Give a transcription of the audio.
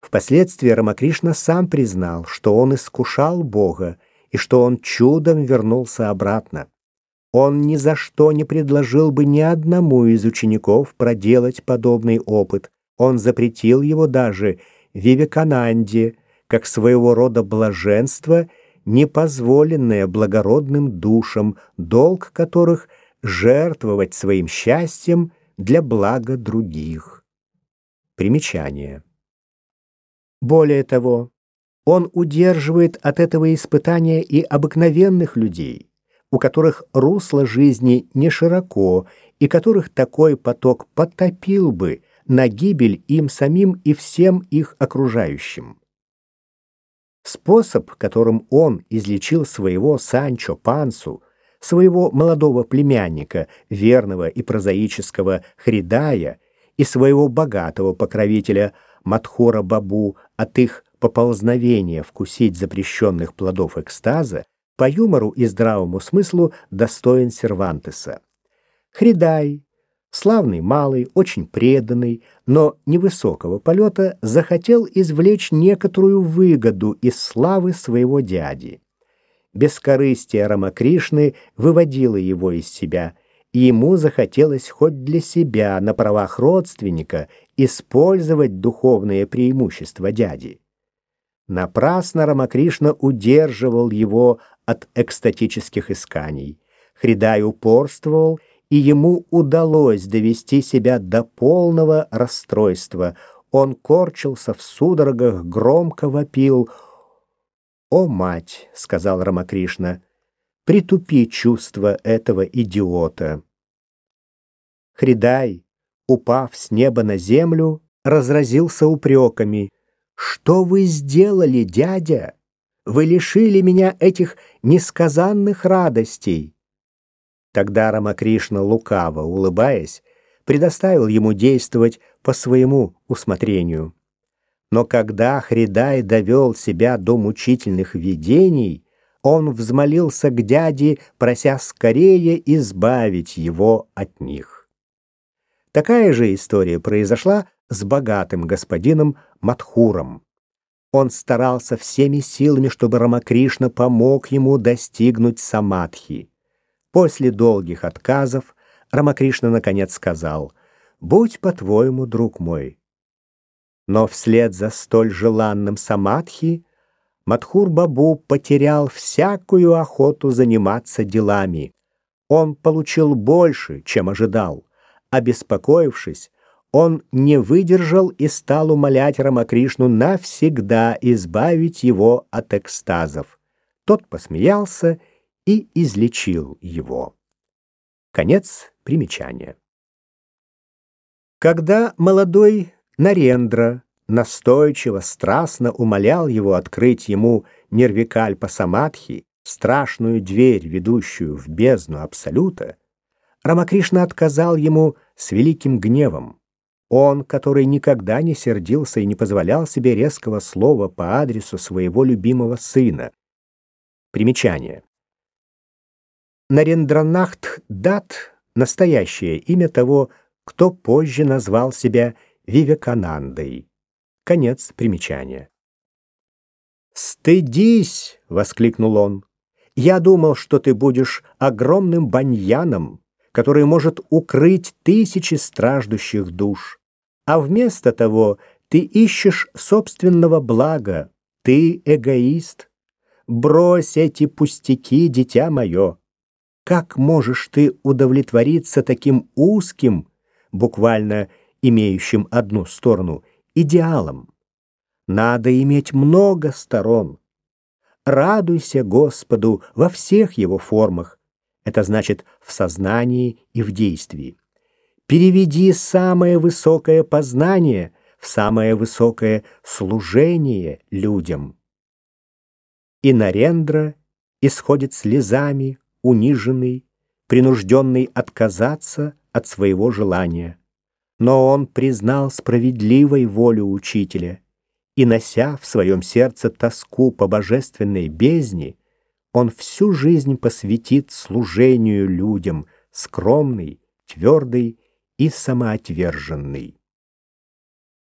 Впоследствии Рамакришна сам признал, что он искушал Бога и что он чудом вернулся обратно. Он ни за что не предложил бы ни одному из учеников проделать подобный опыт. Он запретил его даже Вивекананде, как своего рода блаженство, непозволенное благородным душам, долг которых — жертвовать своим счастьем для блага других. Примечание. Более того, он удерживает от этого испытания и обыкновенных людей, у которых русло жизни не широко и которых такой поток потопил бы на гибель им самим и всем их окружающим. Способ, которым он излечил своего Санчо Пансу, своего молодого племянника, верного и прозаического Хридая, и своего богатого покровителя Матхора Бабу от их поползновения вкусить запрещенных плодов экстаза, по юмору и здравому смыслу достоин Сервантеса. Хридай, славный малый, очень преданный, но невысокого полета, захотел извлечь некоторую выгоду из славы своего дяди. Бескорыстие Рамакришны выводило его из себя, ему захотелось хоть для себя на правах родственника использовать духовные преимущества дяди. Напрасно Рамакришна удерживал его от экстатических исканий. Хридай упорствовал, и ему удалось довести себя до полного расстройства. Он корчился в судорогах, громко вопил. «О, мать!» — сказал Рамакришна, — «притупи чувство этого идиота». Хридай, упав с неба на землю, разразился упреками. «Что вы сделали, дядя? Вы лишили меня этих несказанных радостей». Тогда Рамакришна, лукаво улыбаясь, предоставил ему действовать по своему усмотрению. Но когда Хридай довел себя до мучительных видений, он взмолился к дяде, прося скорее избавить его от них. Такая же история произошла с богатым господином Матхуром. Он старался всеми силами, чтобы Рамакришна помог ему достигнуть самадхи. После долгих отказов Рамакришна наконец сказал «Будь по-твоему, друг мой». Но вслед за столь желанным самадхи Мадхур-бабу потерял всякую охоту заниматься делами. Он получил больше, чем ожидал. Обеспокоившись, он не выдержал и стал умолять Рамакришну навсегда избавить его от экстазов. Тот посмеялся и излечил его. Конец примечания. Когда молодой Нарендра настойчиво, страстно умолял его открыть ему Нервикальпа Самадхи, страшную дверь, ведущую в бездну Абсолюта, Рамакришна отказал ему с великим гневом. Он, который никогда не сердился и не позволял себе резкого слова по адресу своего любимого сына. Примечание. Нарендранахт Дат — настоящее имя того, кто позже назвал себя Вивеканандой. Конец примечания. «Стыдись!» — воскликнул он. «Я думал, что ты будешь огромным баньяном, который может укрыть тысячи страждущих душ. А вместо того ты ищешь собственного блага. Ты эгоист. Брось эти пустяки, дитя мое. Как можешь ты удовлетвориться таким узким, буквально имеющим одну сторону, идеалом? Надо иметь много сторон. Радуйся Господу во всех его формах. Это значит в сознании и в действии. Переведи самое высокое познание в самое высокое служение людям. И Нарендра исходит слезами, униженный, принужденный отказаться от своего желания. Но он признал справедливой волю учителя, и, нося в своем сердце тоску по божественной бездне, он всю жизнь посвятит служению людям, скромный, твердый и самоотверженный.